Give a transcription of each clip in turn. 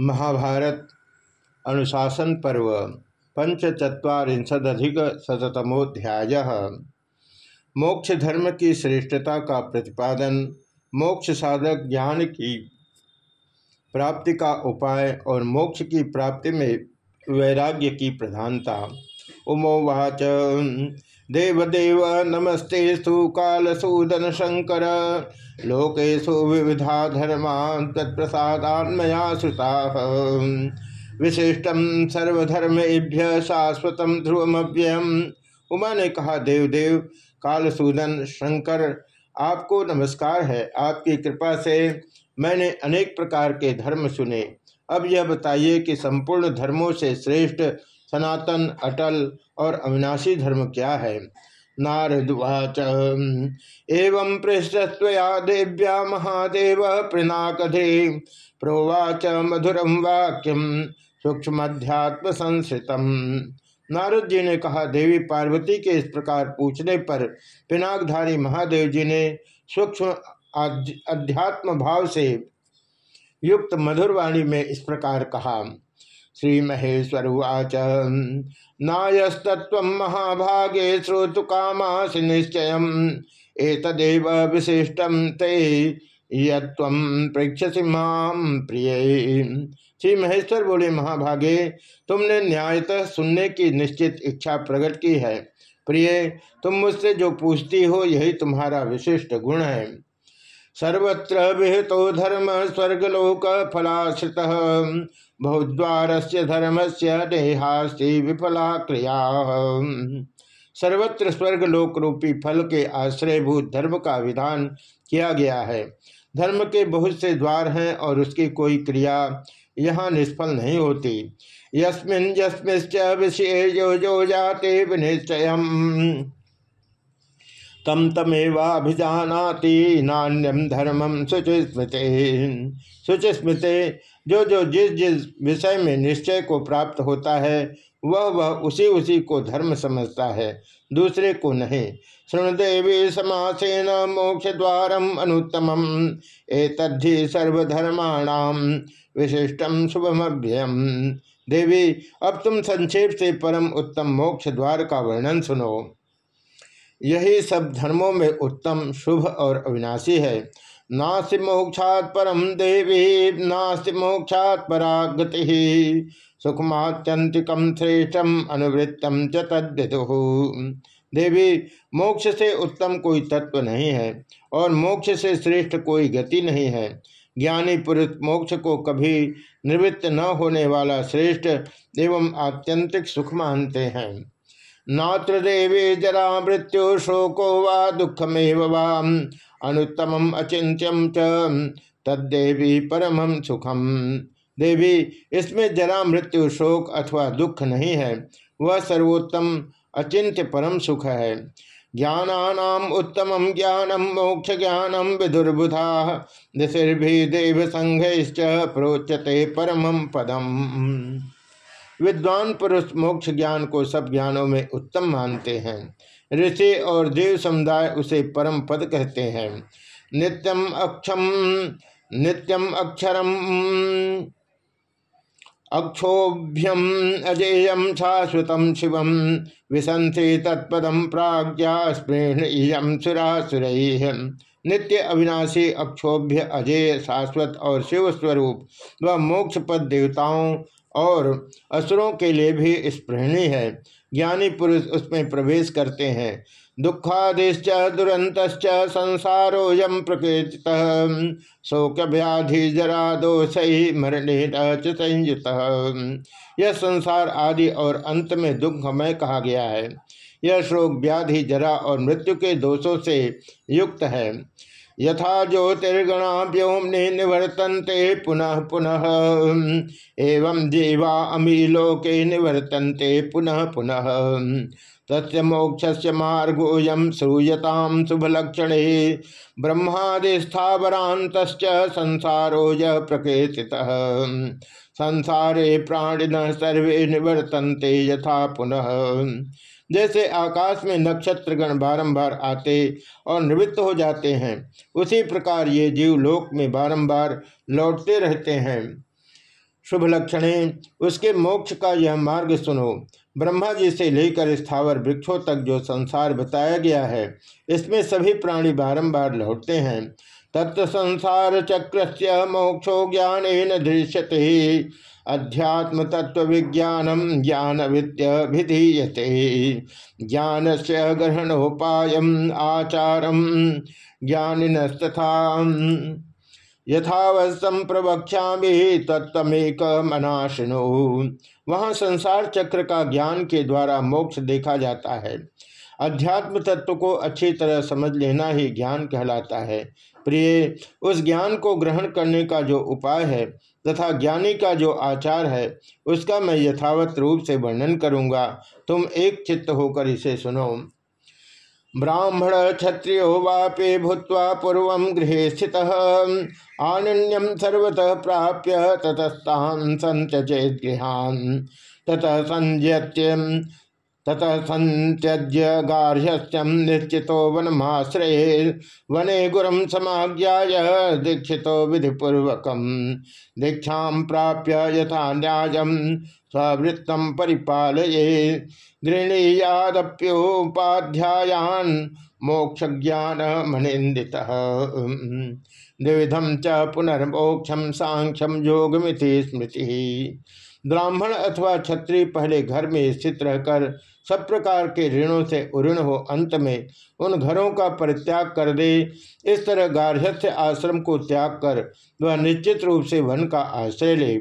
महाभारत अनुशासन पर्व पंचचत्वारिशदिक शतमोध्याय मोक्ष धर्म की श्रेष्ठता का प्रतिपादन मोक्ष साधक ज्ञान की प्राप्ति का उपाय और मोक्ष की प्राप्ति में वैराग्य की प्रधानता। उमोवाच देवदेव नमस्ते कालसूदन शंकर। लोकेशु विविधा धर्मा तत्प्रसादान्मया श्रुता। विशिष्ट सर्वधर्मेभ्य शाश्वत ध्रुवमव्ययम। उमा ने कहा, देवदेव, कालसूदन शंकर, आपको नमस्कार है। आपकी कृपा से मैंने अनेक प्रकार के धर्म सुने। अब यह बताइए कि संपूर्ण धर्मों से श्रेष्ठ सनातन, अटल और अविनाशी धर्म क्या है? नारदुवाच एवं पृष्ठस्वया देव्या महादेव प्रनाकधे प्रोवाच मधुरम वाक्यम सूक्ष्मध्यात्म संस्कृतम नारद जी ने कहा, देवी पार्वती के इस प्रकार पूछने पर पिनाकधारी महादेव जी ने सूक्ष्म अध्यात्म भाव से युक्त मधुरवाणी में इस प्रकार कहा श्री महेश्वर उच नायस्तत्व महाभागे श्रोतु कामासी निश्चय एतदेव विशिष्टम ते यम प्रेक्षसी माम प्रिय। श्री महेश्वर बोले, महाभागे, तुमने न्यायतः सुनने की निश्चित इच्छा प्रकट की है। प्रिय, तुम मुझसे जो पूछती हो, यही तुम्हारा विशिष्ट गुण है। सर्वत्र विहितो धर्म, स्वर्गलोक फलाश्रित। बहुद्वार से धर्म से देहास्ति विफला क्रिया। सर्वत्र स्वर्ग लोक रूपी फल के आश्रयभूत धर्म का विधान किया गया है। धर्म के बहुत से द्वार हैं और उसकी कोई क्रिया यहाँ निष्फल नहीं होती। यस्मिन यस्मिश्च विषय जो जो जाते विनिश्चय तम तमेवाभिजानाति नान्यम धर्मम शुचिस्मृते। शुचिस्मृते जो जो जिस जिस विषय में निश्चय को प्राप्त होता है वह वह उसी उसी को धर्म समझता है, दूसरे को नहीं। शृणुदेवी समासेन मोक्ष द्वारम अनुत्तम एतद्धि सर्वधर्माणाम विशिष्टम शुभमभ्यम देवी, अब तुम संक्षेप से परम उत्तम मोक्ष द्वार का वर्णन सुनो। यही सब धर्मों में उत्तम, शुभ और अविनाशी है। नास्ति मोक्षात परम देवी नास्ति मोक्षात परागति। सुखमात्यंतिकम श्रेष्ठम अनुवृत्तम च देवी, मोक्ष से उत्तम कोई तत्व नहीं है, और मोक्ष से श्रेष्ठ कोई गति नहीं है। ज्ञानी पुरुष मोक्ष को कभी निवृत्त न होने वाला श्रेष्ठ एवं आत्यंतिक सुख मानते हैं। नात्र देवी जरा मृत्यु शोको वा दुखमेव वाम अनुत्तम अचिंत्यम च। तद्देवी परम सुखम। देवी, इसमें जरा मृत्यु शोक अथवा दुख नहीं है। वह सर्वोत्तम अचिंत्य परम सुख है। ज्ञानानाम उत्तम ज्ञानम मोक्ष ज्ञानम विदुर्बुधा। दिशिर्भि देव संघ प्रोचते परम पदम। विद्वान पुरुष मोक्ष ज्ञान को सब ज्ञानों में उत्तम मानते हैं। ऋषि और देव समुदाय उसे परम पद कहते हैं। नित्यम अक्षम, नित्यम अक्षरम, अक्षोभ्यम अजेयम शाश्वत शिवम विसंसे तत्पदम प्राज्ञा स्पृहम सुरासुर। नित्य अविनाशी अक्षोभ्य अजेय, शाश्वत और शिव स्वरूप वह मोक्ष पद देवताओं और असुरों के लिए भी स्पृहणी है। ज्ञानी पुरुष उसमें प्रवेश करते हैं। दुखादिश्च दुरंत संसारोयम प्रकृत शोक व्याधि जरा दोष संयुत। यह संसार आदि और अंत में दुखमय कहा गया है। यह शोक व्याधि जरा और मृत्यु के दोषों से युक्त है। यथा ज्योतिर्गणा व्योमने निवर्तन्ते पुनः पुनः। एवं जीवा अमी लोके निवर्तन्ते पुनः पुनः। तस्य मोक्ष मार्गोयम श्रूयता शुभलक्षण। ब्रह्मादिस्थावरांत संसारो य संसारे प्राणिन सर्वे निवर्तन्ते यथा पुनः। जैसे आकाश में नक्षत्रगण बारंबार आते और निवृत्त हो जाते हैं, उसी प्रकार ये जीव लोक में बारंबार लौटते रहते हैं। शुभ लक्षणे, उसके मोक्ष का यह मार्ग सुनो। ब्रह्मा जी से लेकर स्थावर वृक्षों तक जो संसार बताया गया है, इसमें सभी प्राणी बारंबार लौटते हैं। तत्व संसार चक्र से मोक्षो ज्ञान दृश्यते। अध्यात्म तत्व विज्ञानम ज्ञान विद्यभिधीयते ज्ञान से ग्रहणोपाय आचारम ज्ञानिनस्तथा। यथावस्थम प्रवक्षा तत्तमेक मनाशनो। वहाँ संसार चक्र का ज्ञान के द्वारा मोक्ष देखा जाता है। अध्यात्म तत्व को अच्छी तरह समझ लेना ही ज्ञान कहलाता है। प्रिय, उस ज्ञान को ग्रहण करने का जो उपाय है तथा ज्ञानी का जो आचार है, उसका मैं यथावत रूप से वर्णन करूँगा। तुम एक चित्त होकर इसे सुनो। ब्राह्मण क्षत्रियो वापे भूत्वा पूर्व गृह स्थित आनन्यम सर्वतः प्राप्य ततस्तान संत्यजेत गृहान। ततः संज्यत्यम ततः संत्यज्य गार्हस्थ्यम निश्चितो वनमाश्रये। वने गुरम समाज्ञाय दीक्षितो विधिपूर्वक। दीक्षा प्राप्य यथा न्याय स्ववृत्तम परिपालये। गृहणीयादप्योपाध्यायान मोक्ष ज्ञान मनिंदित द्विधम च पुनर्मोक्षम सांख्यम योगमिति स्मृति। ब्राह्मण अथवा क्षत्रिय पहले घर में स्थित रहकर सब प्रकार के ऋणों से उऋण हो अंत में। उन घरों का परित्याग कर दे। इस तरह गार्हस्थ्य आश्रम को त्याग कर वह निश्चित रूप से वन का आश्रय ले।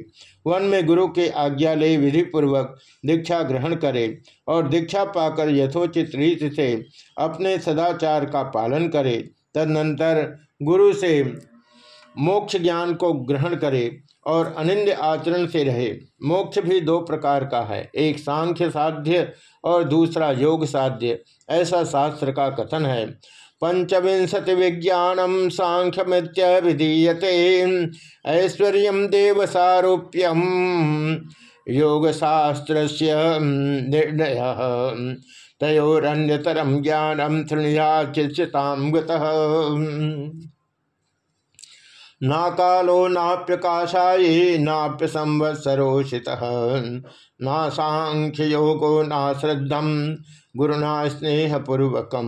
वन में गुरु के आज्ञा ले विधि पूर्वक दीक्षा ग्रहण करे और दीक्षा पाकर यथोचित रीति से अपने सदाचार का पालन करे। तदनंतर गुरु से मोक्ष ज्ञान को ग्रहण करे। और अनिंद आचरण से रहे। मोक्ष भी दो प्रकार का है। एक सांख्य साध्य और दूसरा योग साध्य। ऐसा शास्त्र का कथन है। पंचविंशति विज्ञानम सांख्यमित्य विधीयते। ऐश्वर्य देव सारूप्यम योग शास्त्र निर्णय। तयोरन्यतरम ज्ञानम तृणया चिताम ना कालो नाप्यकाशाये नाप्य संवत्सरोषित ना सांख्य योगो ना श्रद्धम गुरु गुरुना स्नेहपूर्वकम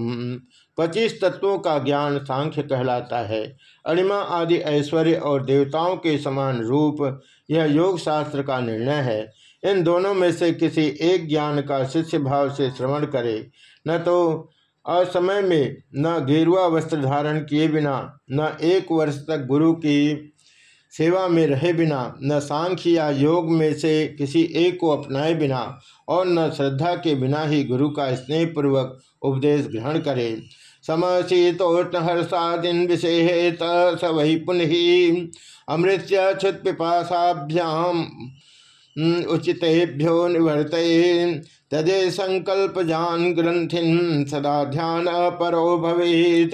पच्चीस तत्वों का ज्ञान सांख्य कहलाता है। अणिमा आदि ऐश्वर्य और देवताओं के समान रूप, यह योग शास्त्र का निर्णय है। इन दोनों में से किसी एक ज्ञान का शिष्य भाव से श्रवण करे, न तो असमय में न गेरुआ वस्त्र धारण किए बिना, न एक वर्ष तक गुरु की सेवा में रहे बिना, न सांख्य या योग में से किसी एक को अपनाए बिना और न श्रद्धा के बिना ही गुरु का स्नेहपूर्वक उपदेश ग्रहण करे। समशीतोष्ण हर्षादिन विषेत स वही पुनः अमृत क्षुत पिपाशाभ्याम उचितेभ्यो निवर्त तदे संकल्प जान ग्रंथिन सदा ध्यान परो भवेत।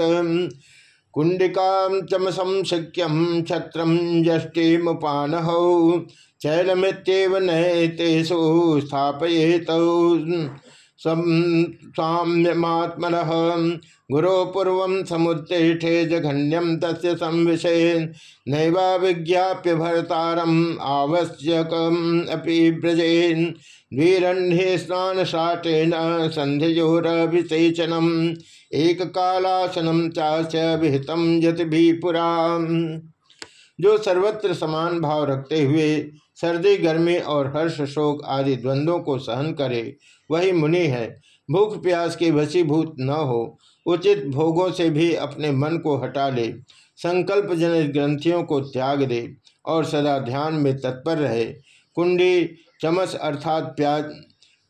कुंडिका चमसम शक्यम छत्रम यष्टिमुपानह, चैलमित्येव नैतेषु स्थापयेत। साम्यमात्मन गुरो पूर्व समुत्तिष्ठे जघन्यम तस् संविषय नैवा विज्ञाप्य आवश्यक अपि व्रजेन। द्विरण्ये स्नान शाटेन संध्योरभिषेचनम एक कालासनम चास्य विहितम यति भी पुरा जो सर्वत्र समान भाव रखते हुए सर्दी, गर्मी और हर्ष, शोक आदि द्वंद्वों को सहन करे, वही मुनि है। भूख, प्यास के वशीभूत न हो, उचित भोगों से भी अपने मन को हटा ले संकल्प जनित ग्रंथियों को त्याग दे और सदा ध्यान में तत्पर रहे। कुंडी चमस अर्थात प्याज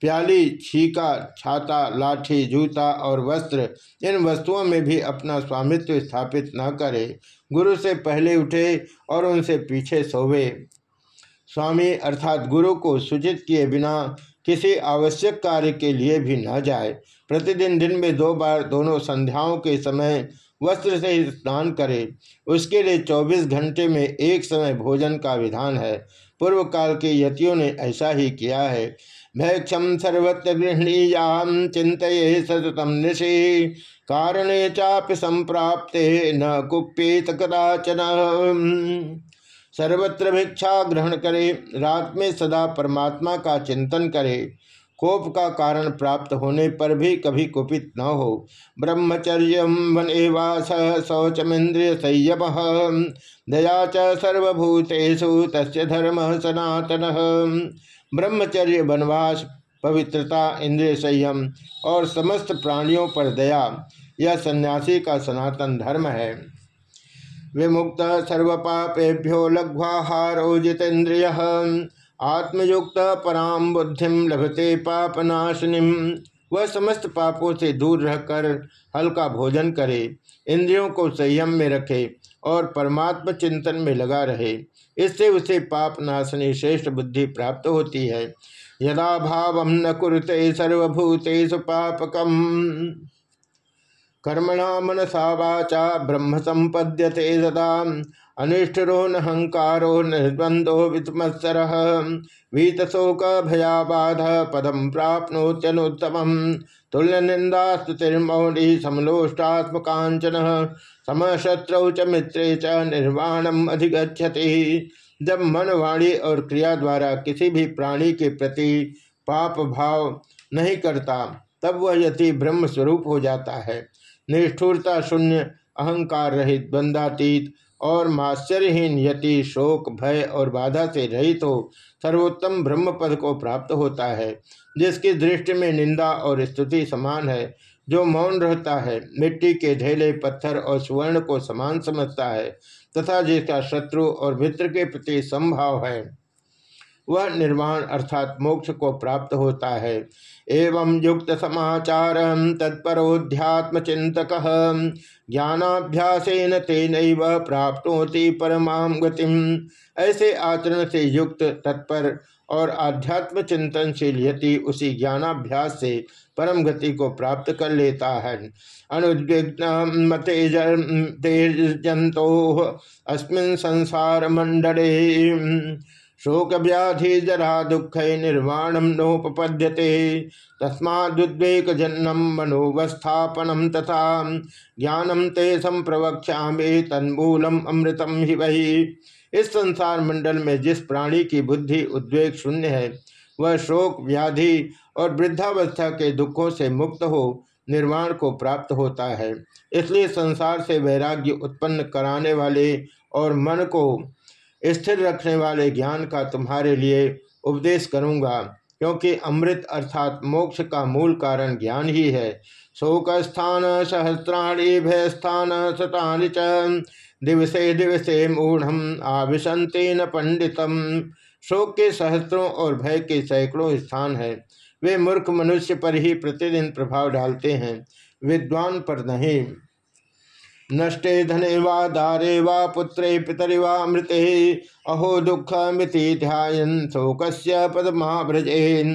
प्याली, छीका, छाता, लाठी, जूता और वस्त्र, इन वस्तुओं में भी अपना स्वामित्व स्थापित न करे। गुरु से पहले उठे और उनसे पीछे सोवे। स्वामी अर्थात गुरु को सूचित किए बिना किसी आवश्यक कार्य के लिए भी न जाए। प्रतिदिन दिन में दो बार दोनों संध्याओं के समय वस्त्र से स्नान करे। उसके लिए 24 घंटे में एक समय भोजन का विधान है। पूर्व काल के यतियों ने ऐसा ही किया है। भैक्षम सर्वत्र गृहणीयाम चिंत सततम निशि। कारणे चाप संप्राप्ते न कुप्येत कदाचन। सर्वत्र भिक्षा ग्रहण करे। रात में सदा परमात्मा का चिंतन करे। कोप का कारण प्राप्त होने पर भी कभी कुपित न हो। ब्रह्मचर्य वन एवास शौचमेन्द्रिय संयम। दया च सर्वभूतेषु तस्य धर्म सनातन। ब्रह्मचर्य, वनवास, पवित्रता, इंद्रिय संयम और समस्त प्राणियों पर दया, यह सन्यासी का सनातन धर्म है। विमुक्त सर्वपापेभ्यो लघ्वाहारो जितेन्द्रिय आत्मयुक्त पराम बुद्धि लभते पापनाशिनी। वह समस्त पापों से दूर रहकर हल्का भोजन करे, इंद्रियों को संयम में रखे और परमात्म चिंतन में लगा रहे। इससे उसे पाप नाशनी श्रेष्ठ बुद्धि प्राप्त होती है। यदा भाव न कुरते सर्वभूतेषु पापकम। कर्मणा मनसा वाचा ब्रह्म संपद्यते सदा। अनिष्ठरो नहंकारो निर्द्वंदो वित्मत्सर वीतशोक भयाबाध पदम प्राप्नोत्यनुत्तम तुल्य निंदा स्तुतिर्मौली समलोष्टात्मकांचन समशत्रौ च मित्रे च निर्वाणम अधिगछति जब मन वाणी और क्रिया द्वारा किसी भी प्राणी के प्रति पाप भाव नहीं करता, तब वह यति ब्रह्म स्वरूप हो जाता है। निष्ठुरता शून्य, अहंकार रहित बंदातीत और माश्चर्यहीन यति शोक, भय और बाधा से रहित हो, सर्वोत्तम ब्रह्म पद को प्राप्त होता है, जिसकी दृष्टि में निंदा और स्तुति समान है, जो मौन रहता है, मिट्टी के ढेले, पत्थर और स्वर्ण को समान समझता है, तथा जिसका शत्रु और मित्र के प्रति संभाव है, वह निर्वाण अर्थात मोक्ष को प्राप्त होता है। एवं युक्त समाचार तत्परोध्यात्म चिंतक ज्ञानाभ्यासेन तेन प्राप्त होती परमा गतिम। ऐसे आचरण से युक्त तत्पर और आध्यात्म चिंतन से यति उसी ज्ञानाभ्यास से परम गति को प्राप्त कर लेता है। अनुद्विग्न तेजंतो अस्मिन संसार मंडले शोक व्याधि जरा दुख निर्वाणम नोपद्यते तस्माद्वेक जन्म मनोवस्थापनम तथा ज्ञानम ते संप्रवक्षा तन्मूलम अमृतम ही वही इस संसार मंडल में जिस प्राणी की बुद्धि उद्वेग शून्य है, वह शोक, व्याधि और वृद्धावस्था के दुखों से मुक्त हो, निर्वाण को प्राप्त होता है। इसलिए संसार से वैराग्य उत्पन्न कराने वाले और मन को स्थिर रखने वाले ज्ञान का तुम्हारे लिए उपदेश करूँगा, क्योंकि अमृत अर्थात मोक्ष का मूल कारण ज्ञान ही है। शोक स्थान सहस्राणी भय स्थान शतानि च। दिवसे दिवसे मूढ़ आविशंते न पंडितम शोक के सहस्त्रों और भय के सैकड़ों स्थान है। वे मूर्ख मनुष्य पर ही प्रतिदिन प्रभाव डालते हैं। विद्वान पर नहीं। नष्टे धने वा दारे वा पुत्रे पितरि वा मृते। अहो दुख मिति ध्यान शोक पदमाव्रजेन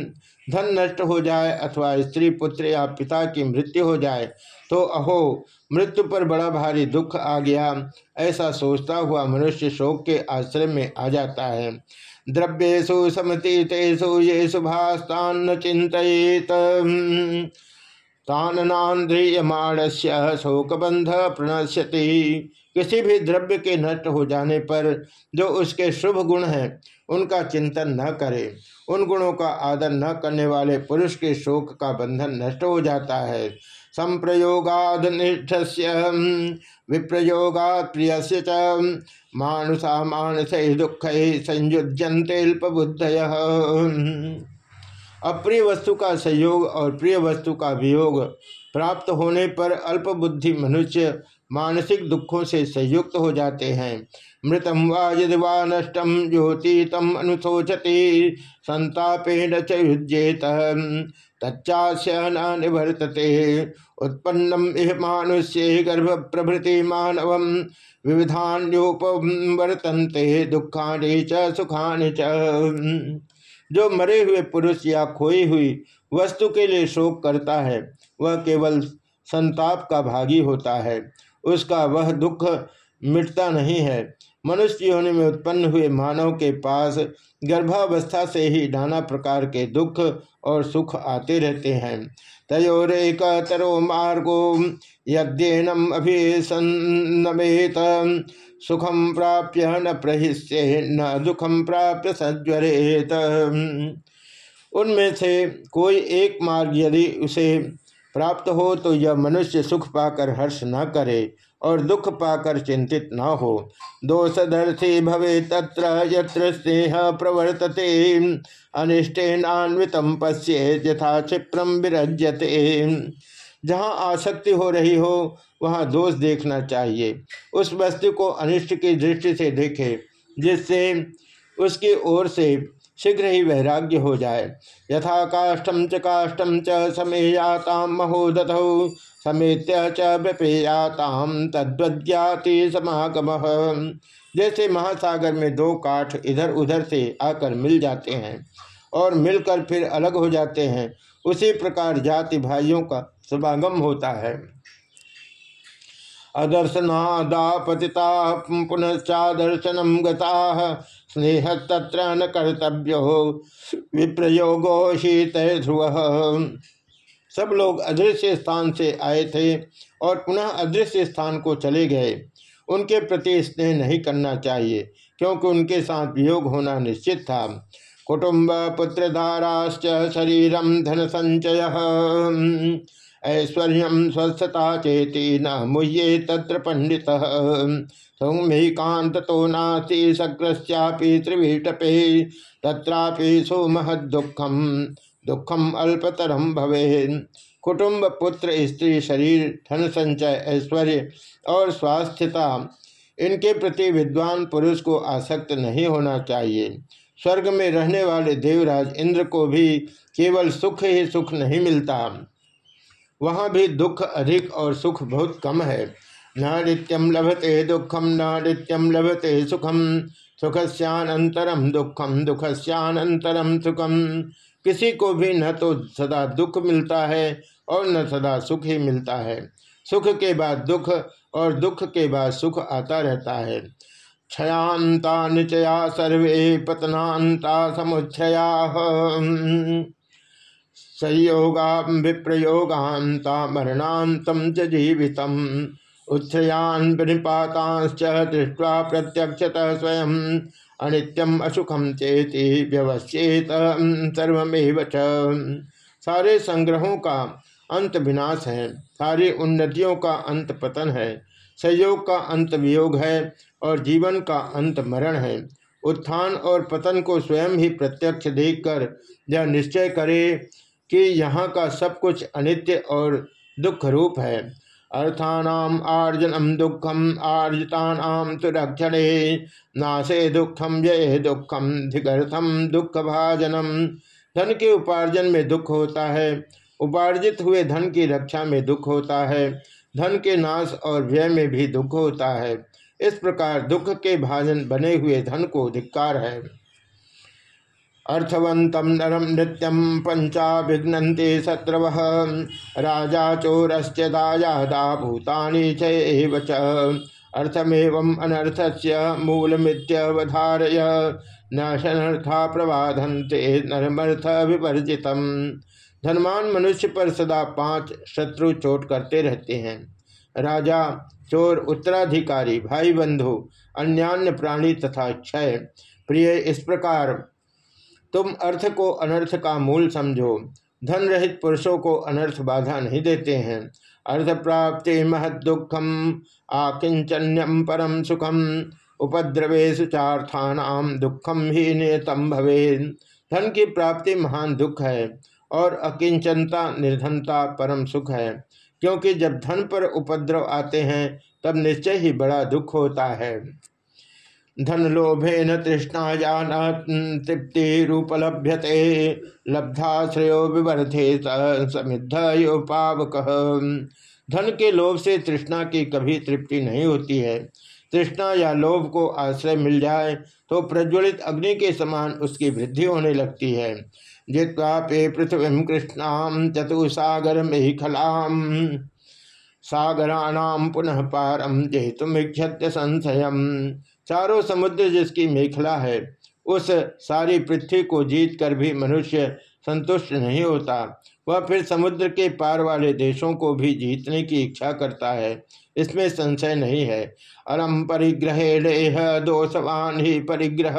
धन नष्ट हो जाए अथवा स्त्री पुत्र या पिता की मृत्यु हो जाए तो अहो, मृत्यु पर बड़ा भारी दुख आ गया। ऐसा सोचता हुआ मनुष्य शोक के आश्रय में आ जाता है। द्रव्येशु समतीतेषु ये शुभास्तान चिंतित ताननांद्रियमाणस्य शोकबंध प्रणश्यति। किसी भी द्रव्य के नष्ट हो जाने पर जो उसके शुभ गुण हैं, उनका चिंतन न करे। उन गुणों का आदर न करने वाले पुरुष के शोक का बंधन नष्ट हो जाता है। संप्रयोगाद निष्ठस्य, विप्रयोगात प्रिय च। मानुषा मानस दुख संयुज्यंतेल्प बुद्धय अप्रिय वस्तु का संयोग और प्रिय वस्तु का वियोग प्राप्त होने पर अल्प बुद्धि मनुष्य मानसिक दुखों से संयुक्त हो जाते हैं। मृतम वा यदि वा नष्टम ज्योति तम अनुशोचते संतापेन चुजेत तच्चास्य न निवर्तते। उत्पन्नम इह मानुष्य गर्भ प्रभृति मानव विविधान्योपवर्तन्ते दुखानि च च। जो मरे हुए पुरुष या खोई हुई वस्तु के लिए शोक करता है, वह केवल संताप का भागी होता है। उसका वह दुख मिटता नहीं है। मनुष्य जीवन में उत्पन्न हुए मानव के पास गर्भावस्था से ही नाना प्रकार के दुख और सुख आते रहते हैं। तयोरेकतरो मार्गो यद्यनम अभिसन्नमेत। सुखम प्राप्य न प्रहिष्य, न दुखम प्राप्य सज्वरेत। उनमें से कोई एक मार्ग यदि उसे प्राप्त हो तो यह मनुष्य सुख पाकर हर्ष न करे और दुख पाकर चिंतित न हो। दोषदर्थी भवे तत्र यत्र स्नेह प्रवर्तते। अनिष्टेनान्वित पश्ये यथा क्षिप्रम विरज्यते। जहाँ आसक्ति हो रही हो, वहाँ दोष देखना चाहिए। उस वस्तु को अनिष्ट की दृष्टि से देखे, जिससे उसकी ओर से शीघ्र ही वैराग्य हो जाए। यथा काष्ठम च काष्ठम च समेयाताम महोदत, समेत्य च व्यपेयाताम तद्वज्ञाति समागम। जैसे महासागर में दो काठ इधर उधर से आकर मिल जाते हैं और मिलकर फिर अलग हो जाते हैं, उसी प्रकार जाति भाइयों का समागम होता है। अदर्शनादा पतिता पुनश्चादर्शनम गता। स्नेह तत्र न कर्तव्यो। विप्रयोगो ही तय ध्रुव। सब लोग अदृश्य स्थान से आए थे और पुनः अदृश्य स्थान को चले गए। उनके प्रति स्नेह नहीं करना चाहिए, क्योंकि उनके साथ वियोग होना निश्चित था। कुटुंब पुत्रधाराश्च शरीरम धन संचय ऐश्वर्य स्वस्थता चेती न मुह्ये तत्र पंडित सौम्यकांत तो नास्ति सक्रश्चापि त्रिवीटपे, तत्रापि सुमहदुखम दुखम अल्पतरम भवे कुटुंब पुत्र स्त्री, शरीर, धन संचय, ऐश्वर्य और स्वास्थ्यता इनके प्रति विद्वान पुरुष को आसक्त नहीं होना चाहिए। स्वर्ग में रहने वाले देवराज इंद्र को भी केवल सुख ही सुख नहीं मिलता। वहाँ भी दुख अधिक और सुख बहुत कम है। न नित्यम लभते दुखम न नित्यम लभते सुखम सुखस्यानंतरम दुखम दुखस्यानंतरम सुखम किसी को भी न तो सदा दुख मिलता है और न सदा सुख ही मिलता है। सुख के बाद दुख और दुख के बाद सुख आता रहता है। क्षयांता निचया सर्वे पतनाता समुच्छया। संयोगा विप्रयोगांता मरणांतम च जीवित उत्थयान प्रणिपाताश्च दृष्ट्वा प्रत्यक्षतः स्वयं अनित्यम असुखम चेति व्यवश्येत सर्वमेव सारे संग्रहों का अंत विनाश है। सारी उन्नतियों का अंत पतन है। संयोग का अंत वियोग है और जीवन का अंत मरण है। उत्थान और पतन को स्वयं ही प्रत्यक्ष देखकर यह निश्चय करे कि यहाँ का सब कुछ अनित्य और दुख रूप है। अर्थानाम आर्जनम दुखम आर्जितानाम तो रक्षणे नाशे दुखम जय दुखम धिगर्थम दुख भाजनम धन के उपार्जन में दुख होता है, उपार्जित हुए धन की रक्षा में दुख होता है, धन के नाश और व्यय में भी दुख होता है। इस प्रकार दुख के भाजन बने हुए धन को धिक्कार है। अर्थवंतम नरम नृत्यम पंचा विघ्नते शत्रव। राजा चोरश्च दायादा भूतानी च अर्थमेव अनर्थ से मूलमित्यवधारय। न शनर्था प्रबाधन्ते नरमर्थ विवर्जित धनवान मनुष्य पर सदा पाँच शत्रु चोट करते रहते हैं। राजा, चोर, उत्तराधिकारी, भाई बंधु, अन्यान्य प्राणी तथा क्षय। प्रिय, इस प्रकार तुम अर्थ को अनर्थ का मूल समझो। धन रहित पुरुषों को अनर्थ बाधा नहीं देते हैं। अर्थ प्राप्ति महद दुखम आकिंचन्यम परम सुखम। उपद्रवेशु चार्थानाम दुखम ही नियतम भवे धन की प्राप्ति महान दुख है और अकिंचनता निर्धनता परम सुख है। क्योंकि जब धन पर उपद्रव आते हैं, तब निश्चय ही बड़ा दुख होता है। धन लोभे न तृष्णा जान तृप्ति रूपलभ्यते लब्धा श्रेयो विवर्धे समिद्ध योपावक। धन के लोभ से तृष्णा की कभी तृप्ति नहीं होती है। तृष्णा या लोभ को आश्रय मिल जाए तो प्रज्वलित अग्नि के समान उसकी वृद्धि होने लगती है। जित्वा पे पृथ्वी कृष्णाम चतुसागर मेखलाम सागराणाम पुनः पारम जेतुमिक्षत्य संशयम। चारों समुद्र जिसकी मेखला है, उस सारी पृथ्वी को जीत कर भी मनुष्य संतुष्ट नहीं होता। वह फिर समुद्र के पार वाले देशों को भी जीतने की इच्छा करता है। इसमें संशय नहीं है। अरम परिग्रहे लेह दोषवान ही परिग्रह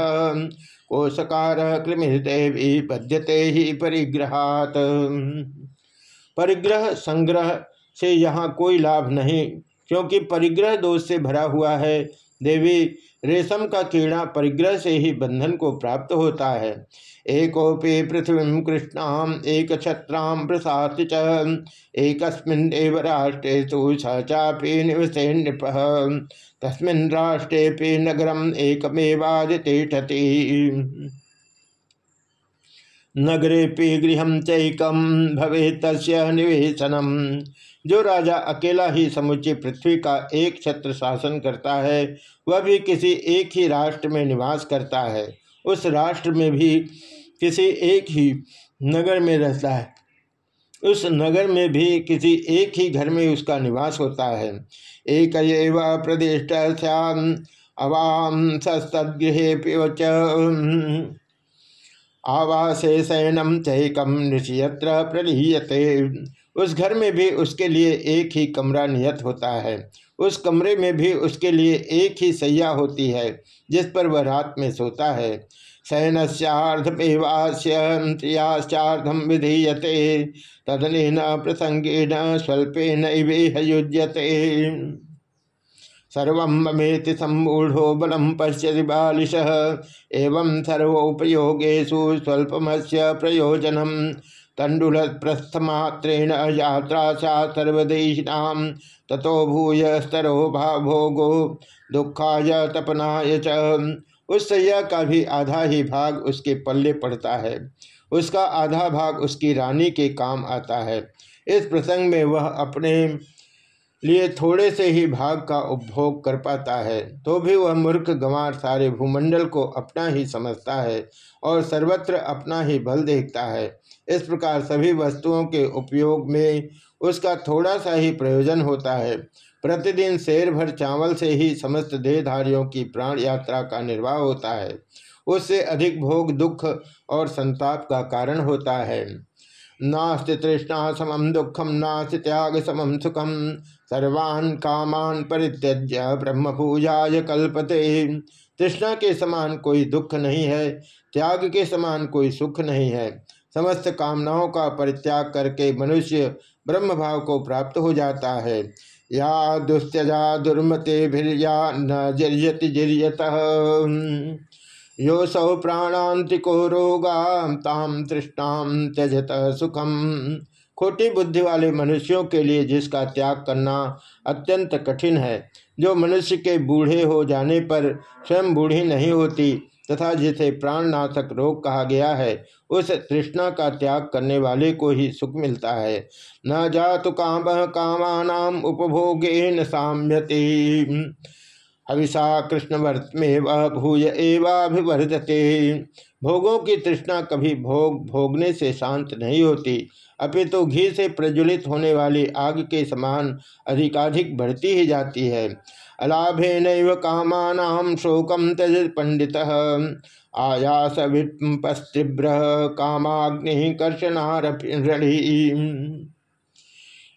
कोशकार कृमिदेवी पद्यते ही परिग्रहात। परिग्रह संग्रह से यहाँ कोई लाभ नहीं, क्योंकि परिग्रह दोष से भरा हुआ है। देवी रेशम का कीड़ा परिग्रह से ही बंधन को प्राप्त होता है। एकोपि पृथ्वी कृष्णाम एक छत्राम प्रसाद च एक राष्ट्रे तो चापी निवसे नृप। तस्मिन् राष्ट्रे नगरम एकमेवादितिष्ठति। नगरे गृह चैकम भवे तस्य निवेशनम। जो राजा अकेला ही समुचे पृथ्वी का एक छत्र शासन करता है, वह भी किसी एक ही राष्ट्र में निवास करता है। उस राष्ट्र में भी किसी एक ही नगर में रहता है। उस नगर में भी किसी एक ही घर में उसका निवास होता है। एक प्रदेश अवाम सस्तगृह आवासे शयनम चैकम ऋषियत्र प्रलीयते। उस घर में भी उसके लिए एक ही कमरा नियत होता है। उस कमरे में भी उसके लिए एक ही सैया होती है, जिस पर वह रात में सोता है। शयन शयनस्यार्धमेवास्यार्धम विधीयते। तदन प्रसंगेन स्वल्पेन युज्यते सर्व ममेति सम्मूढ़ो बलम पश्यति बालिश। एवं सर्वोपयोगेशु स्वल्पमस्य प्रयोजनम तंडुल प्रस्थमात्रेण यात्रा सर्वदेशिना तथो भूय स्तरो भाभोगो दुखाय तपनाय च। उस सैया का भी आधा ही भाग उसके पल्ले पड़ता है। उसका आधा भाग उसकी रानी के काम आता है। इस प्रसंग में वह अपने लिए थोड़े से ही भाग का उपभोग कर पाता है तो भी वह मूर्ख गंवार सारे भूमंडल को अपना ही समझता है और सर्वत्र अपना ही बल देखता है। इस प्रकार सभी वस्तुओं के उपयोग में उसका थोड़ा सा ही प्रयोजन होता है। प्रतिदिन शेर भर चावल से ही समस्त देहधारियों की प्राण यात्रा का निर्वाह होता है। उससे अधिक भोग, दुख और संताप का कारण होता है। नास्ति तृष्णा समम दुखम नास्ति त्याग समम सुखम सर्वान कामान परित्यज्य ब्रह्म पूजाय कल्पते। तृष्णा के समान कोई दुख नहीं है, त्याग के समान कोई सुख नहीं है। समस्त कामनाओं का परित्याग करके मनुष्य ब्रह्म भाव को प्राप्त हो जाता है। या दुस्त्यजा दुर्मते भिर्या न जिर्यति जिर्यत। यो सौ प्राणांतिको रोगा ताम तृष्णाम त्यजत सुखम। खोटी बुद्धि वाले मनुष्यों के लिए जिसका त्याग करना अत्यंत कठिन है, जो मनुष्य के बूढ़े हो जाने पर स्वयं बूढ़ी नहीं होती तथा जिसे प्राणनाशक रोग कहा गया है, उस तृष्णा का त्याग करने वाले को ही सुख मिलता है। न जातु काम कामान उपभोगे न साम्यति। हविषा कृष्णवर्त में वह भूय एवाभिवर्धते। भोगों की तृष्णा कभी भोग, भोगने से शांत नहीं होती। अपितु तो घी से प्रज्वलित होने वाली आग के समान अधिकाधिक बढ़ती ही जाती है। अलाभे नैव कामान शोकम त्यज पंडित। आयास विपस्तीव्र कामाग्नि कर्षणारणी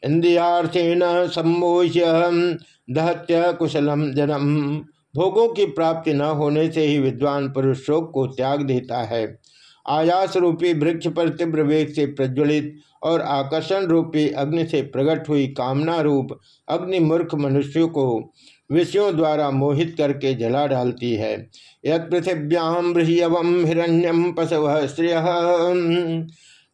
इंद्रियार्थेन सम्मोह्य दहत्य कुशलम जनम। भोगों की प्राप्ति न होने से ही विद्वान पुरुष शोक को त्याग देता है। आयास रूपी वृक्ष पर तीव्र वेग से प्रज्वलित और आकर्षण रूपी अग्नि से प्रकट हुई कामना रूप अग्नि मूर्ख मनुष्यों को विषयों द्वारा मोहित करके जला डालती है। यद पृथिव्याम बृहयवम हिरण्यम पशव श्रिय।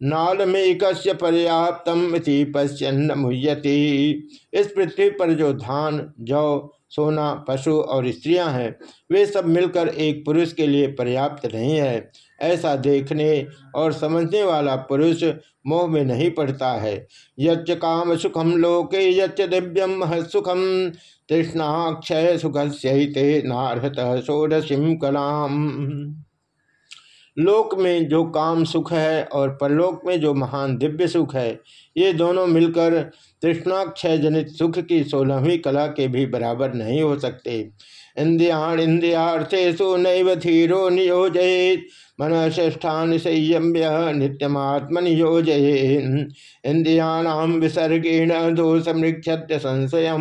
नालमेक पर्याप्तम पश्यन्न मुह्यति। इस पृथ्वी पर जो धान, जौ सोना, पशु और स्त्रियाँ हैं। वे सब मिलकर एक पुरुष के लिए पर्याप्त नहीं है। ऐसा देखने और समझने वाला पुरुष मोह में नहीं पड़ता है। यच्च काम सुखम लोके, यच्च दिव्यम सुखम। तृष्णाक्षय सुख से नारहत षोडशीम कलाम। लोक में जो काम सुख है और परलोक में जो महान दिव्य सुख है, ये दोनों मिलकर तृष्णाक्षय जनित सुख की सोलहवीं कला के भी बराबर नहीं हो सकते। इंद्रियाण इंद्रियार्थेशु नैव धीरो नियोजित मन श्रेष्ठान संयम्य नित्यमात्मन योजये इंद्रियाणाम विसर्गेण दोष मृक्षत्य संशय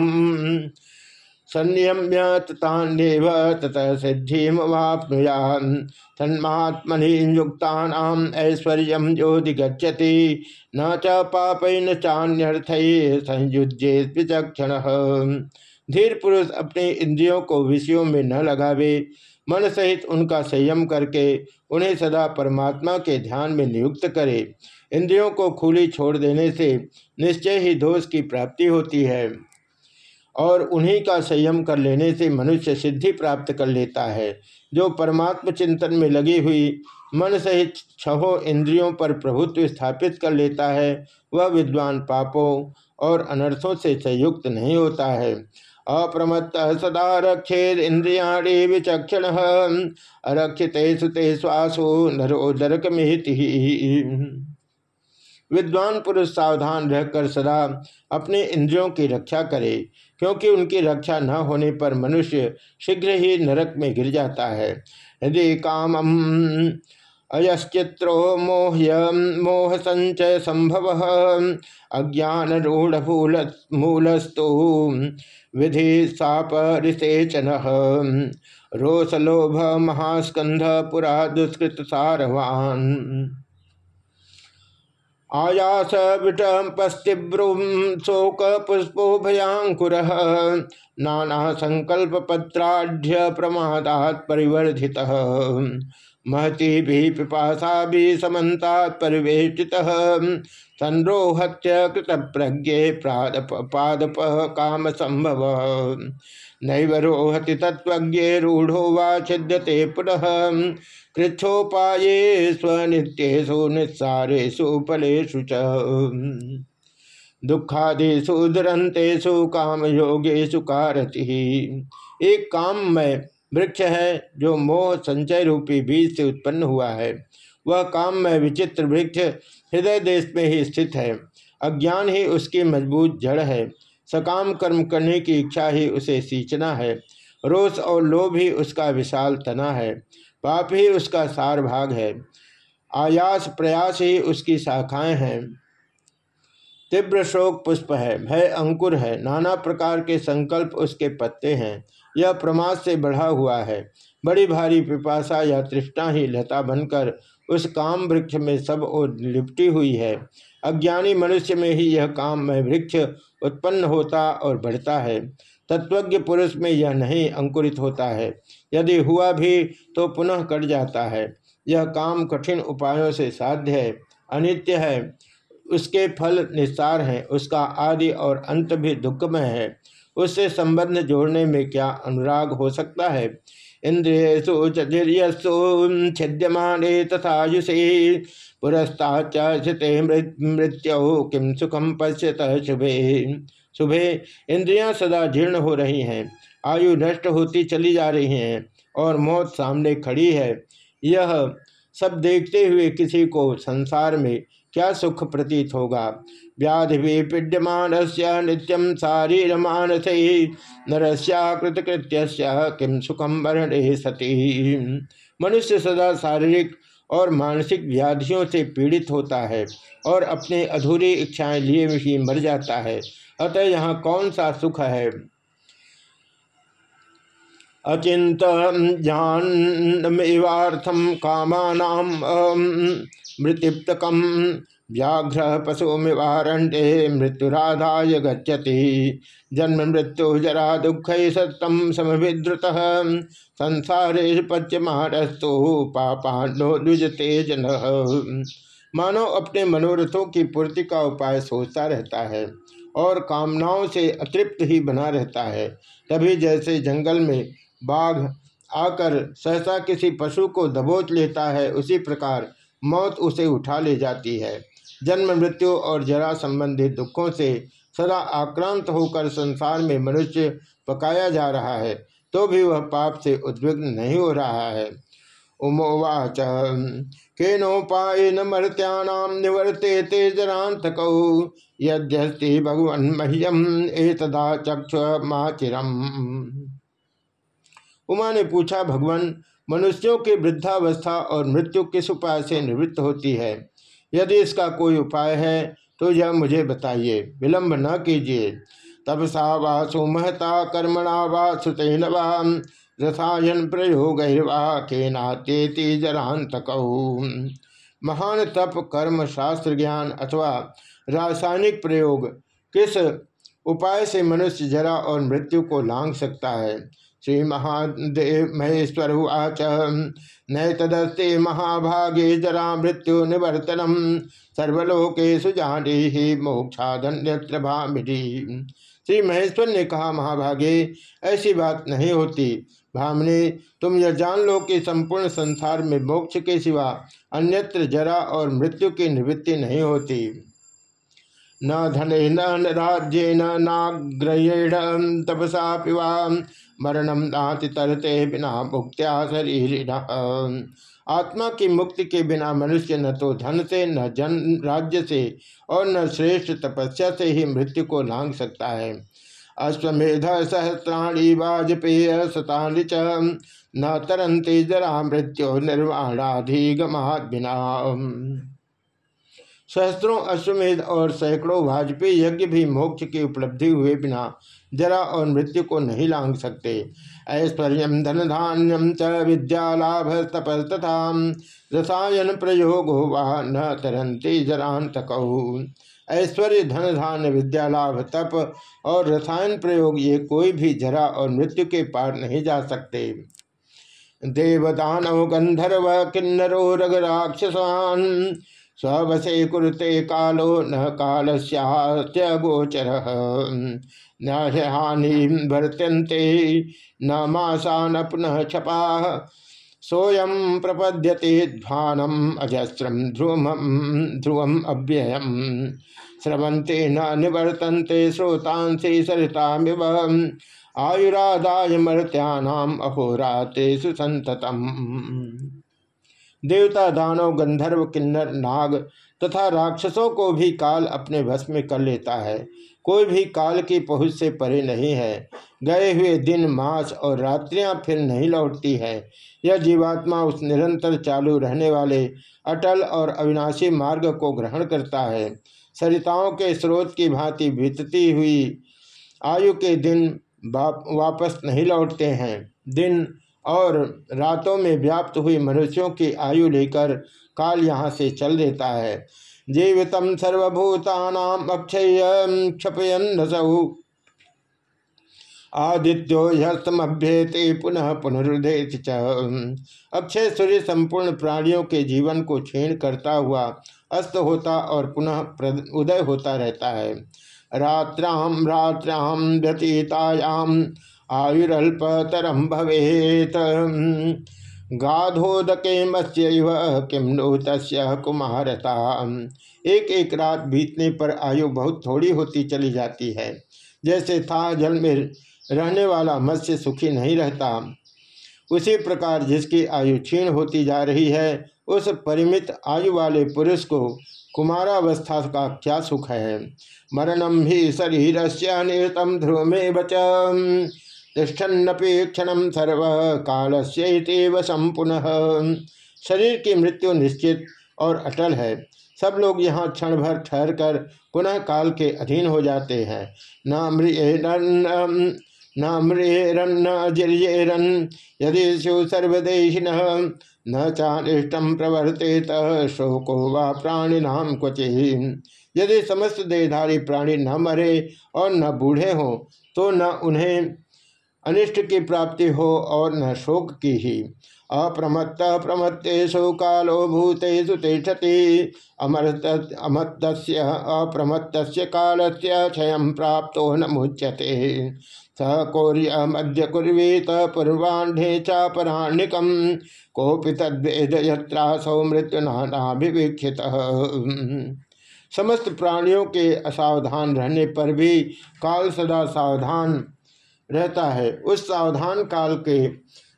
संयम्य तथान्यव ततः सिद्धिमवाप्नुयान् तन्मात्मनि ऐश्वर्य योधि गच्छति न च पापै न चान्यर्थ संयुज्ये विचक्षण धीर पुरुष अपने इंद्रियों को विषयों में न लगावे। मन सहित उनका संयम करके उन्हें सदा परमात्मा के ध्यान में नियुक्त करे। इंद्रियों को खुली छोड़ देने से निश्चय ही दोष की प्राप्ति होती है। और उन्हीं का संयम कर लेने से मनुष्य सिद्धि प्राप्त कर लेता है। जो परमात्म चिंतन में लगी हुई मन सहित छहों इंद्रियों पर प्रभुत्व स्थापित कर लेता है, वह विद्वान पापों और अनर्थों से संयुक्त नहीं होता है। अप्रमत्त सदा रक्षेद इंद्रियाणी विचक्षण, अरक्षित सुते श्वासो नरोदरक मिहिति। विद्वान पुरुष सावधान रहकर सदा अपने इंद्रियों की रक्षा करे। क्योंकि उनकी रक्षा न होने पर मनुष्य शीघ्र ही नरक में गिर जाता है। यदि काम अयश्चित्रो मोह्य मोह संचय संभव अज्ञान रूढ़ मूलस्तु विधि साप सापरिसेचन, रोसलोभ महास्कंध पुरा दुष्कृत सारवान आयास विटपस्तिभ्रुम शोक पुष्पो भयांकुर नाना संकल्प पत्राढ़ प्रमादात परिवर्धित महती भी पिपाशा भी समन्ता परिवेष्टित संरोहत्य कृत प्रज्ञे पादप काम संभव नैव रोहति तत्वज्ञे रूढ़ो वा छिद्यते पुनः। कृच्छोपाये स्वनित्येषु निस्सारेषु फलेषु च। दुखादिषु दुरंतेषु काम योगेशु कारति। एक काम में वृक्ष है, जो मोह संचय रूपी बीज से उत्पन्न हुआ है। वह काम में विचित्र वृक्ष हृदय देश में ही स्थित है। अज्ञान ही उसकी मज़बूत जड़ है। सकाम कर्म करने की इच्छा ही उसे सींचना है। रोष और लोभ ही उसका विशाल तना है। पाप ही उसका सार भाग है। आयास प्रयास ही उसकी शाखाएँ हैं। तीव्र शोक पुष्प है। भय अंकुर है। नाना प्रकार के संकल्प उसके पत्ते हैं। यह प्रमाद से बढ़ा हुआ है। बड़ी भारी पिपासा या तृष्णा ही लता बनकर उस काम वृक्ष में सब और लिपटी हुई है। अज्ञानी मनुष्य में ही यह काम में वृक्ष उत्पन्न होता और बढ़ता है। तत्वज्ञ पुरुष में यह नहीं अंकुरित होता है। यदि हुआ भी तो पुनः कट जाता है। यह काम कठिन उपायों से साध्य है। अनित्य है। उसके फल निस्तार हैं। उसका आदि और अंत भी दुखमय है। उससे संबंध जोड़ने में क्या अनुराग हो सकता है? इंद्रियसु चर्यसु छिद्यमाने तथायुषे। पुरस्ताचिते मृत्यु किम सुखम पश्यत शुभे। शुभे, इंद्रियाँ सदा जीर्ण हो रही हैं, आयु नष्ट होती चली जा रही हैं, और मौत सामने खड़ी है। यह सब देखते हुए किसी को संसार में क्या सुख प्रतीत होगा? व्याधि पीड्यमान नित्यम शारीर मानस नरस्याकृतकृत्य किम सुखम वर्ण सती। मनुष्य सदा शारीरिक और मानसिक व्याधियों से पीड़ित होता है और अपने अधूरी इच्छाएँ लिए ही मर जाता है। अतः यहाँ कौन सा सुख है? अचिंत ज्ञानमेवार्थम कामानाम मृत्युप्तकम व्याघ्र पशु पशुमिवारण्ये मृत्युराधाय गच्छति। जन्म मृत्यु जरा दुख सतम समविद्रुत। संसारे पच्यमारस्तु पापानो द्विजते जन। मानव अपने मनोरथों की पूर्ति का उपाय सोचता रहता है और कामनाओं से अतृप्त ही बना रहता है। तभी जैसे जंगल में बाघ आकर सहसा किसी पशु को दबोच लेता है, उसी प्रकार मौत उसे उठा ले जाती है। जन्म, मृत्यु और जरा संबंधित दुखों से सदा आक्रांत होकर संसार में मनुष्य पकाया जा रहा है तो भी वह पाप से उद्विग्न नहीं हो रहा है। उमोवाच केनोपायन मर्त्यानाम निवर्ते ते जरांतकौ यद्यस्ति भगवन् मह्यम एतदा चक्ष माचिरम। उमा ने पूछा, भगवान, मनुष्यों की वृद्धावस्था और मृत्यु किस उपाय से निवृत्त होती है? यदि इसका कोई उपाय है तो यह मुझे बताइए। विलंब न कीजिए। तपसा वा सुमहता कर्मणा वा सुतेन वा, रसायन प्रयोग के नातेति जरांत महान तप, कर्म, शास्त्र, ज्ञान अथवा रासायनिक प्रयोग किस उपाय से मनुष्य जरा और मृत्यु को लांग सकता है? श्री महादेव महेश्वर उच न तदस्ते महाभागे जरा मृत्यु निवर्तनम सर्वलोकेशु जानी ही मोक्षाधन्यत्र भामिरी श्री महेश्वर ने कहा, महाभागे, ऐसी बात नहीं होती। भामने, तुम यह जान लो कि संपूर्ण संसार में मोक्ष के सिवा अन्यत्र जरा और मृत्यु की निवृत्ति नहीं होती। न धन न राज्य न नाग्रयण तपसा पिवा। मरणम नाति तरते बिना मुक्त्या शरीर आत्मा की मुक्ति के बिना मनुष्य न तो धन से, न जन, राज्य से और न श्रेष्ठ तपस्या से ही मृत्यु को लांग सकता है। अश्वमेध सहस्राणी वाजपेय शतानि च। न तरंती जरा मृत्यु निर्वाणाधिगमात बिना सहस्त्रों अश्वमेध और सैकड़ों वाजपेयी यज्ञ भी मोक्ष की उपलब्धि हुए बिना जरा और मृत्यु को नहीं लांग सकते। ऐश्वर्य धन धान्यम च विद्यालाभ तपस तथा रसायन प्रयोग वा न तरंती जरांत ऐश्वर्य धन धान्य विद्यालाभ, तप और रसायन प्रयोग ये कोई भी जरा और मृत्यु के पार नहीं जा सकते। देवदानव गंधर्व, किन्नरो रग राक्षसान स्वसे कुरुते कालो न काल गोचर। न हानि न मासान पुनः छपा सोयम प्रपद्यते ध्वानम अजस्रम ध्रुवम ध्रुवम अव्ययम। स्रवंते न निवर्तन्ते श्रोतांसे सरितामिव। आयुरादाय मर्त्यानाम अहोराते सुसंततम देवता, दानव, गंधर्व, किन्नर, नाग तथा राक्षसों को भी काल अपने वश में कर लेता है। कोई भी काल की पहुँच से परे नहीं है। गए हुए दिन, मास और रात्रियाँ फिर नहीं लौटती है। यह जीवात्मा उस निरंतर चालू रहने वाले, अटल और अविनाशी मार्ग को ग्रहण करता है। सरिताओं के स्रोत की भांति बीतती हुई आयु के दिन वापस नहीं लौटते हैं। दिन और रातों में व्याप्त हुई मनुष्यों की आयु लेकर काल यहाँ से चल देता है। जीवित सर्वभूतानाम अक्षय क्षपयन आदित्यो यस्तमभ्येते पुनः पुनरुदेत अक्षय सूर्य संपूर्ण प्राणियों के जीवन को क्षीण करता हुआ अस्त होता और पुनः उदय होता रहता है। रात्राम रात्राम व्यतीतायाम आयुरल्पतरम भवेत। गाधोदके मत्स्य किम नो कुमारता एक एक रात बीतने पर आयु बहुत थोड़ी होती चली जाती है। जैसे था जल में रहने वाला मत्स्य सुखी नहीं रहता। उसी प्रकार जिसकी आयु क्षीण होती जा रही है, उस परिमित आयु वाले पुरुष को कुमारावस्था का क्या सुख है। मरणम ही शरीर से नियतम ध्रुव में बच तिष्ठन्नपी क्षण सर्व काल से पुनः शरीर की मृत्यु निश्चित और अटल है। सब लोग यहाँ क्षण भर ठहर कर पुनः काल के अधीन हो जाते हैं। न मृन न मृरन जिर्येरन यदि शिव सर्वदेशिन न चानिष्टम प्रवर्तित, शोको व प्राणिनाम क्वचि यदि समस्त देहधारी प्राणी न मरे और न बूढ़े हो तो न उन्हें अनिष्ट की प्राप्ति हो और न शोक की ही। अप्रमत्त प्रमत्तेषु कालो भूतेषु अमृत अप्रमत्त काल से क्षय प्राप्त न मुच्यते। स कौर्य मध्य कुर्वीत पूर्वाढ़े चापराणिक कोपि तद्वेद यत्रासौ मृत्युनाभिवीक्षि समस्त प्राणियों के असावधान रहने पर भी काल सदा सावधान रहता है। उस सावधान काल के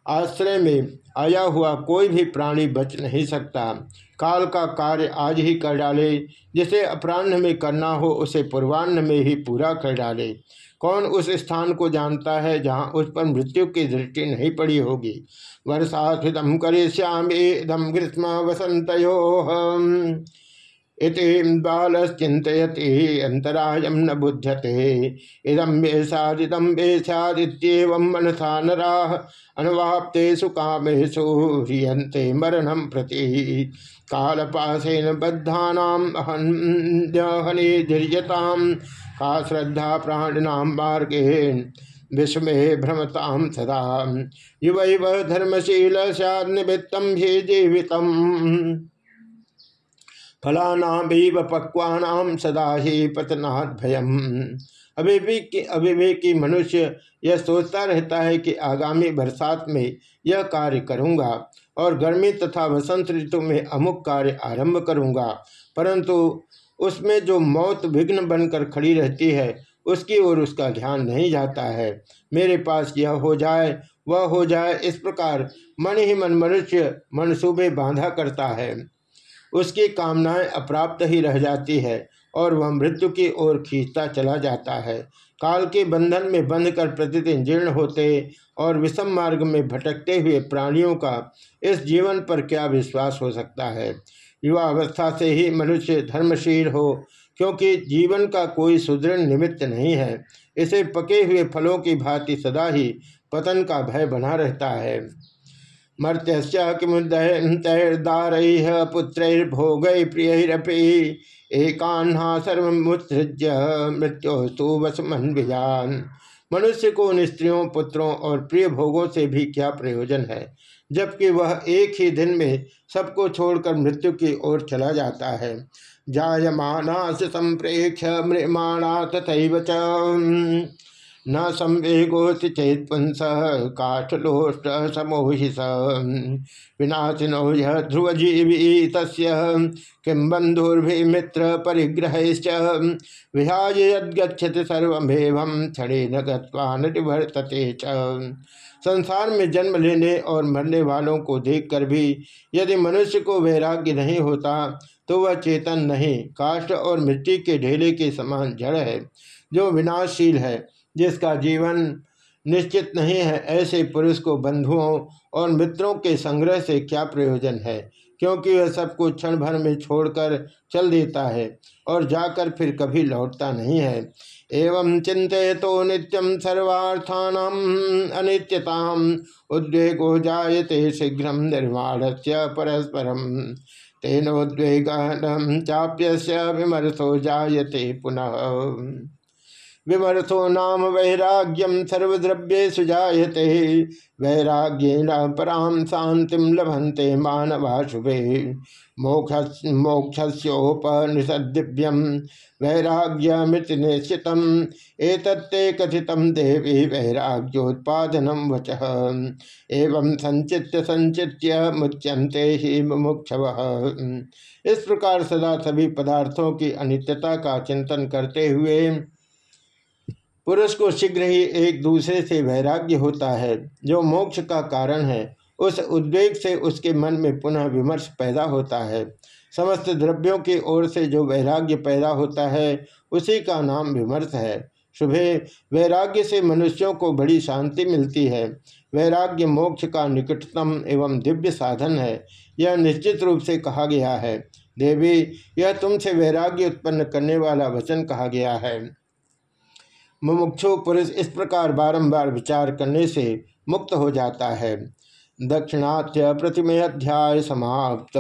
आश्रय में आया हुआ कोई भी प्राणी बच नहीं सकता। काल का कार्य आज ही कर डाले। जिसे अपराह्न में करना हो, उसे पूर्वाह्न में ही पूरा कर डाले। कौन उस स्थान को जानता है, जहाँ उस पर मृत्यु की दृष्टि नहीं पड़ी होगी? वर्षास्थितम करे श्याम इदम ग्रीष्म वसंत इति बालश्चिंतयति अंतरायम न बुध्यते। इदम वेशादिदम वेशादित्येवं मनसा नरा, अनुवाप्तेषु कामेषु ह्रियन्ते मरणं प्रति। कालपाशेन बद्धानाम् अहन्यहने धीर्यतां का श्रद्धा प्राणिनां मार्गेण विस्मे भ्रमताम सदा। युव धर्मशील सैन्निवृत्तम ही जीवितम। फलानाम पक्वानाम सदा ही पतनाथ भयम अविवेकी अविवेकी मनुष्य यह सोचता रहता है कि आगामी बरसात में यह कार्य करूँगा और गर्मी तथा वसंत ऋतु में अमुक कार्य आरंभ करूँगा। परंतु उसमें जो मौत विघ्न बनकर खड़ी रहती है, उसकी ओर उसका ध्यान नहीं जाता है। मेरे पास यह हो जाए, वह हो जाए, इस प्रकार मन ही मन मनुष्य मनसूबे बांधा करता है। उसकी कामनाएँ अप्राप्त ही रह जाती है और वह मृत्यु की ओर खींचता चला जाता है। काल के बंधन में बंध कर प्रतिदिन जीर्ण होते और विषम मार्ग में भटकते हुए प्राणियों का इस जीवन पर क्या विश्वास हो सकता है? युवा अवस्था से ही मनुष्य धर्मशील हो, क्योंकि जीवन का कोई सुदृढ़ निमित्त नहीं है। इसे पके हुए फलों की भांति सदा ही पतन का भय बना रहता है। मर्त्य किमुदार पुत्रैर्भोग प्रियरपि एकान्हा सर्वमुत्सृज्य मृत्युस्तु विजान मनुष्य को उन स्त्रियों पुत्रों और प्रिय भोगों से भी क्या प्रयोजन है? जबकि वह एक ही दिन में सबको छोड़कर मृत्यु की ओर चला जाता है। जायमाना संप्रेक्ष मृमाणा तथा न संवेगोति चेत पुंस काठलोष्ट समोहि स। विनाशिनो ध्रुवजीवी तस् किं बंधुर्भिमित्र परिग्रह विहाय यदगछति सर्वेव क्षणे न गवर्तते संसार में जन्म लेने और मरने वालों को देखकर भी यदि मनुष्य को वैराग्य नहीं होता तो वह चेतन नहीं। काष्ठ और मिट्टी के ढेले के समान जड़ है, जो विनाशशील है। जिसका जीवन निश्चित नहीं है, ऐसे पुरुष को बंधुओं और मित्रों के संग्रह से क्या प्रयोजन है? क्योंकि वह सबको क्षण भर में छोड़कर चल देता है और जाकर फिर कभी लौटता नहीं है। एवं चिंतित तो नित्यम सर्वार्थान अनित्यता उद्वेगो जायते शीघ्र निर्माण से परस्परम तेनोद्वेग चाप्य से विमर्शो जायते पुनः। विमर्थो नाम वैराग्यम सर्वद्रव्ये सुजाते वैराग्येण पराम शांति लभंते मानवा शुभे मोक्ष मोक्षस्योपनिषदिव्यम वैराग्यमित निश्चित एतत्ते कथितम देवी वैराग्योत्पादनम वच। एवं संचित्य संचित्य मुच्यंते ही मुमुक्षव। इस प्रकार सदा सभी पदार्थों की अनित्यता का चिंतन करते हुए पुरुष को शीघ्र ही एक दूसरे से वैराग्य होता है। जो मोक्ष का कारण है, उस उद्वेग से उसके मन में पुनः विमर्श पैदा होता है। समस्त द्रव्यों की ओर से जो वैराग्य पैदा होता है, उसी का नाम विमर्श है। शुभे, वैराग्य से मनुष्यों को बड़ी शांति मिलती है। वैराग्य मोक्ष का निकटतम एवं दिव्य साधन है। यह निश्चित रूप से कहा गया है। देवी, यह तुमसे वैराग्य उत्पन्न करने वाला वचन कहा गया है। मुमुक्षु पुरुष इस प्रकार बारंबार विचार करने से मुक्त हो जाता है। दक्षिणात्य प्रतिमय अध्याय समाप्त।